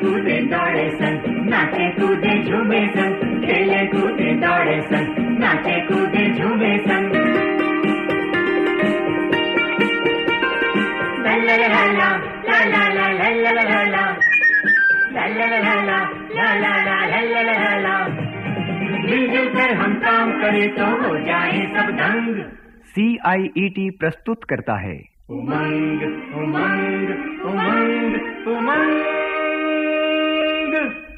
कूदे दौड़े सन नाचे कूदे झूमे सन खेले कूदे दौड़े सन नाचे कूदे झूमे सन। ला ला ला ला ला ला ला ला ला ला ला मिलजुल कर हम काम करें तो हो जाए सब दंग सी आई ई टी प्रस्तुत करता है। उमंग उमंग उमंग उमंग।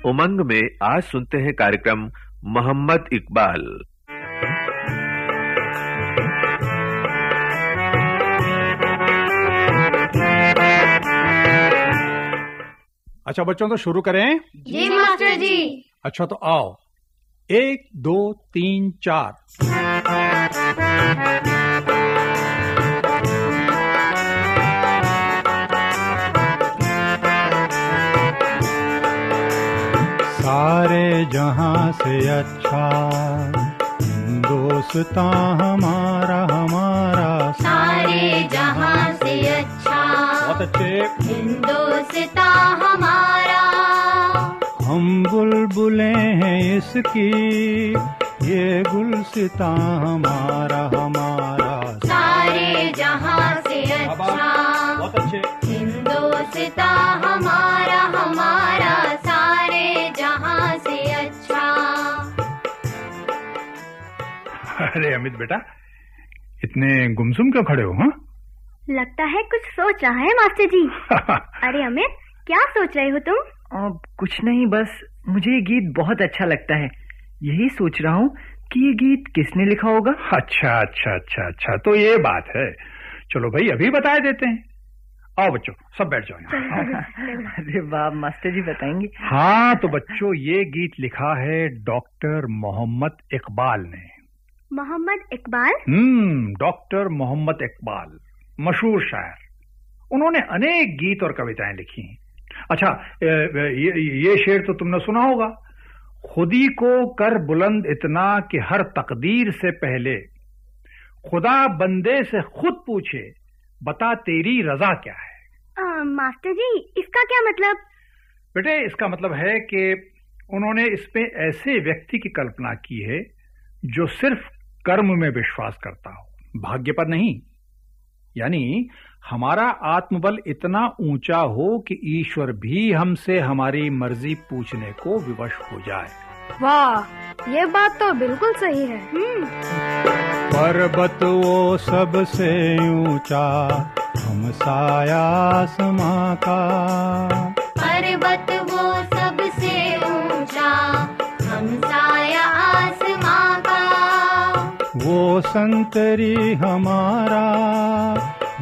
उमंग में आज सुनते हैं कार्यक्रम मोहम्मद इकबाल। अच्छा बच्चों तो शुरू करें। जी मास्टर जी। अच्छा तो आओ। एक दो तीन चार। जहाँ से अच्छा। दोस्ता हमारा हमारा सारे जहाँ से अच्छा। बहुत अच्छे। हिंदोस्ता हमारा। हम बुलबुलें हैं इसकी ये गुलसिता हमारा हमारा। सारे जहाँ से अच्छा। बहुत अच्छे। हिंदोस्ता अरे अमित बेटा इतने गुमसुम क्यों खड़े हो हाँ? लगता है कुछ सोच रहा है मास्टर जी। अरे अमित क्या सोच रहे हो तुम? अब कुछ नहीं बस मुझे ये गीत बहुत अच्छा लगता है। यही सोच रहा हूँ कि ये गीत किसने लिखा होगा? अच्छा अच्छा अच्छा अच्छा तो ये बात है। चलो भाई अभी बता देते हैं। आओ बच्चों सब बैठ जाओ यहाँ। अरे वाह मास्टर जी बताएँगे। हाँ तो बच्चों ये गीत लिखा है डॉक्टर मोहम्मद इकबाल ने। मोहम्मद इकबाल? हम्म डॉक्टर मोहम्मद इकबाल मशहूर शायर। उन्होंने अनेक गीत और कविताएँ लिखी हैं। अच्छा ये, ये शेर तो तुमने सुना होगा। खुदी को कर बुलंद इतना कि हर तकदीर से पहले। खुदा बंदे से खुद पूछे बता तेरी रजा क्या है? आ, मास्टर जी इसका क्या मतलब? बेटे इसका मतलब है कि उन्होंने इसमें ऐसे व्यक्ति की कल्पना की है जो सिर्फ़ कर्म में विश्वास करता हो। भाग्य पर नहीं। यानी हमारा आत्मबल इतना ऊँचा हो कि ईश्वर भी हमसे हमारी मर्ज़ी पूछने को विवश हो जाए। वाह ये बात तो बिल्कुल सही है। पर्वत वो सबसे ऊँचा हम साया समा का पर्वत संतरी हमारा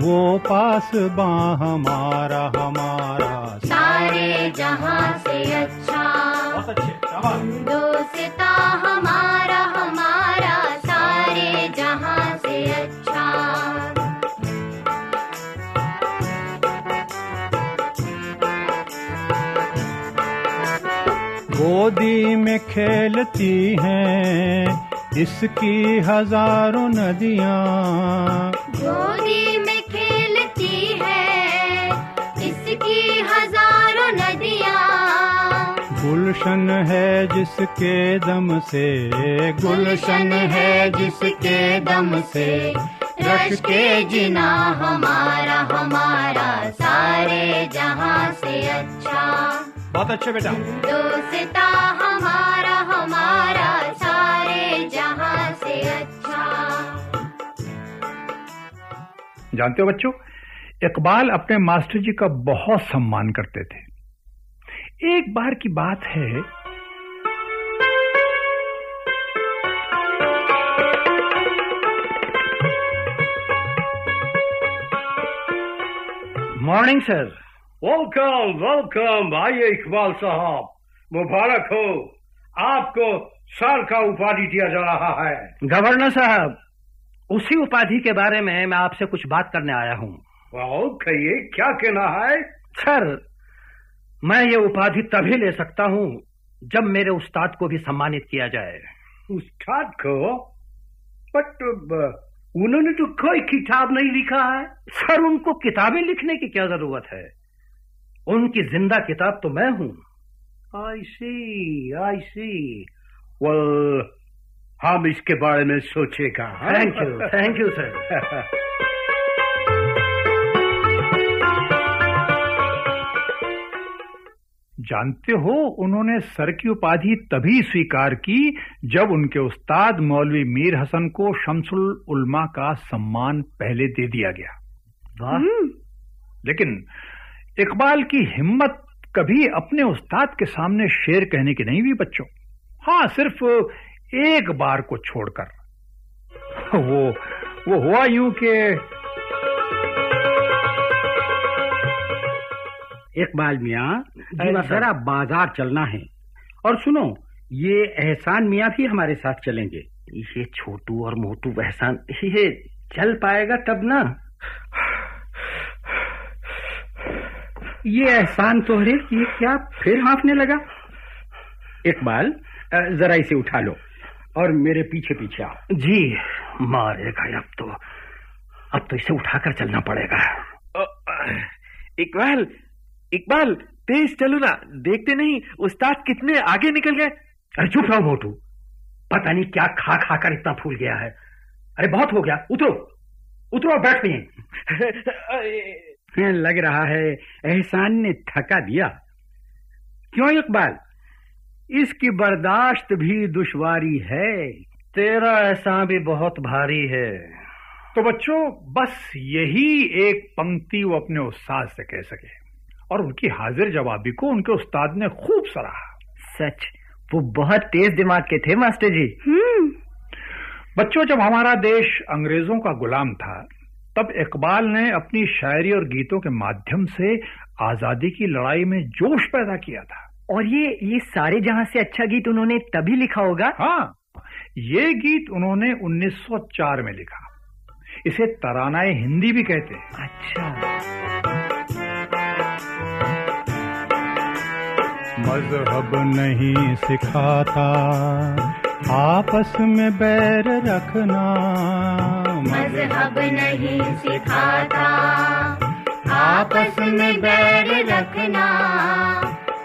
वो पास बा हमारा हमारा सारे जहाँ से अच्छा। हमारा हमारा सारे जहाँ से अच्छा। गोदी में खेलती हैं इसकी हज़ारों नदियाँ। गोदी में खेलती है इसकी हज़ारों नदियाँ। गुलशन है जिसके दम से गुलशन है जिसके दम से। रश के जिना हमारा हमारा सारे जहाँ से अच्छा। बहुत अच्छे बेटा। दोस्ता हमारा जानते हो बच्चों इकबाल अपने मास्टर जी का बहुत सम्मान करते थे। एक बार की बात है मॉर्निंग सर वेलकम वेलकम आइए इकबाल साहब। मुबारक हो। आपको साल का उपाधि दिया जा रहा है। गवर्नर साहब उसी उपाधि के बारे में मैं आपसे कुछ बात करने आया हूँ। वाओ कहिए क्या कहना है? सर मैं ये उपाधि तभी ले सकता हूँ जब मेरे उस्ताद को भी सम्मानित किया जाए। उस्ताद को? बट उन्होंने तो कोई किताब नहीं लिखा है। सर उनको किताबें लिखने की क्या ज़रूरत है? उनकी ज़िंदा किताब तो मैं हूँ। आई सी आई सी वेल हम इसके बारे में सोचेगा thank you thank you sir जानते हो उन्होंने सर की उपाधि तभी स्वीकार की जब उनके उस्ताद मौलवी मीर हसन को शमसुल उलमा का सम्मान पहले दे दिया गया। वाह। लेकिन इकबाल की हिम्मत कभी अपने उस्ताद के सामने शेर कहने की नहीं हुई बच्चों। हाँ सिर्फ़ एक बार को छोड़कर। वो वो हुआ यूँ कि इकबाल मियाँ जरा बाज़ार चलना है। और सुनो ये एहसान मियाँ भी हमारे साथ चलेंगे। ये छोटू और मोटू एहसान ये चल पाएगा तब ना। ये एहसान तोहरे ये क्या फिर हाँफने लगा? इकबाल जरा इसे उठा लो। और मेरे पीछे पीछे आओ। जी मारेगा अब तो। अब तो इसे उठाकर चलना पड़ेगा। इकबाल इकबाल तेज चलो ना। देखते नहीं उस्ताद कितने आगे निकल गए। अरे चुप रहो मोटू। पता नहीं क्या खा खा कर इतना फूल गया है। अरे बहुत हो गया। उतरो। उतरो और बैठ नहीं। लग रहा है एहसान ने थका दिया। क्यों इकबाल? इसकी बर्दाश्त भी दुश्वारी है। तेरा ऐसा भी बहुत भारी है। तो बच्चों बस यही एक पंक्ति वो अपने उस्ताद से कह सके। और उनकी हाजिर जवाबी को उनके उस्ताद ने खूब सराहा। सच? वो बहुत तेज दिमाग के थे मास्टर जी। हम्म। बच्चों जब हमारा देश अंग्रेज़ों का गुलाम था तब इकबाल ने अपनी शायरी और गीतों के माध्यम से आज़ादी की लड़ाई में जोश पैदा किया था। और ये ये सारे जहाँ से अच्छा गीत उन्होंने तभी लिखा होगा। हाँ ये गीत उन्होंने 1904 में लिखा। इसे तरानाए हिंदी भी कहते हैं। अच्छा। मज़हब नहीं सिखाता आपस में बैर रखना। मज़हब नहीं सिखाता आपस में बैर रखना।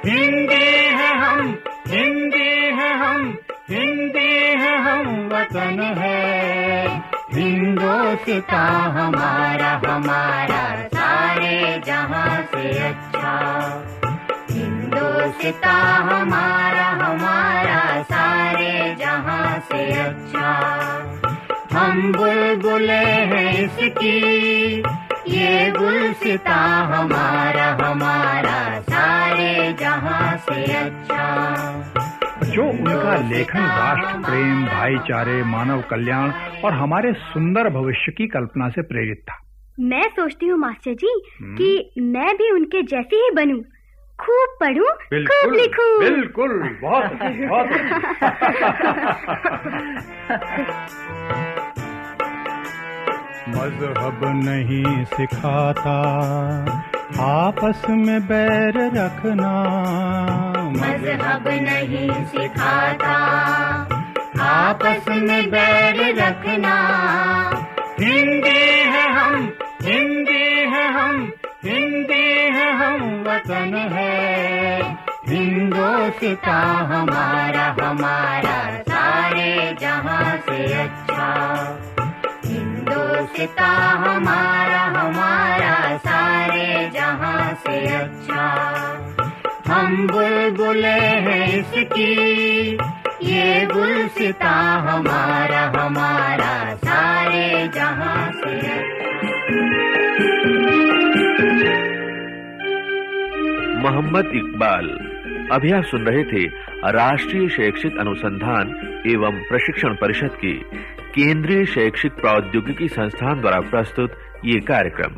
हिंदी है हम, हिंदी है हम, हिंदी है हम वतन है। हिंदोस्ता हमारा हमारा सारे जहाँ से अच्छा। हिंदोस्ता हमारा हमारा सारे जहाँ से अच्छा। हम बुलबुले हैं इसकी ये गुलसिता हमारा हमारा सारे जहाँ से अच्छा। जो उनका लेखन राष्ट्र प्रेम भाईचारे मानव कल्याण और हमारे सुंदर भविष्य की कल्पना से प्रेरित था। मैं सोचती हूँ मास्टर जी कि मैं भी उनके जैसी ही बनूं। खूब पढ़ूं खूब लिखूं। बिल्कुल बहुत बहुत। मज़हब नहीं सिखाता, आपस में बैर रखना। मज़हब नहीं सिखाता, आपस में बैर रखना। हिंदी है हम, हिंदी है हम, हिंदी है हम वतन है। हिंदोस्ता हमारा हमारा हिंदोस्ता हमारा हमारा, सारे जहाँ से अच्छा। हम बुलबुले हैं इसकी, ये गुलसिता, हमारा हमारा, सारे जहाँ से मोहम्मद इकबाल, अभी आप सुन रहे थे राष्ट्रीय शैक्षिक अनुसंधान एवं प्रशिक्षण परिषद के। केंद्रीय शैक्षिक प्रौद्योगिकी संस्थान द्वारा प्रस्तुत ये कार्यक्रम।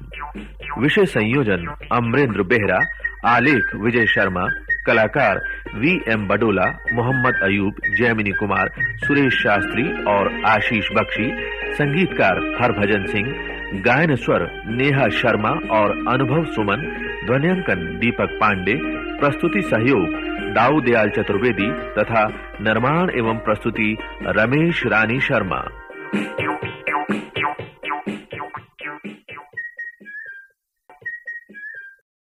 विषय संयोजन, अमरेंद्र बेहरा, आलेख विजय शर्मा, कलाकार वी एम बडोला, मोहम्मद अयूब, जैमिनी कुमार, सुरेश शास्त्री और आशीष बख्शी, संगीतकार हरभजन सिंह गायन स्वर नेहा शर्मा और अनुभव सुमन, ध्वनियांकन दीपक पांडे, प्रस्तुति सहयोग दाऊ दयाल चतुर्वेदी तथा निर्माण एवं प्रस्तुति रमेश रानी शर्मा। you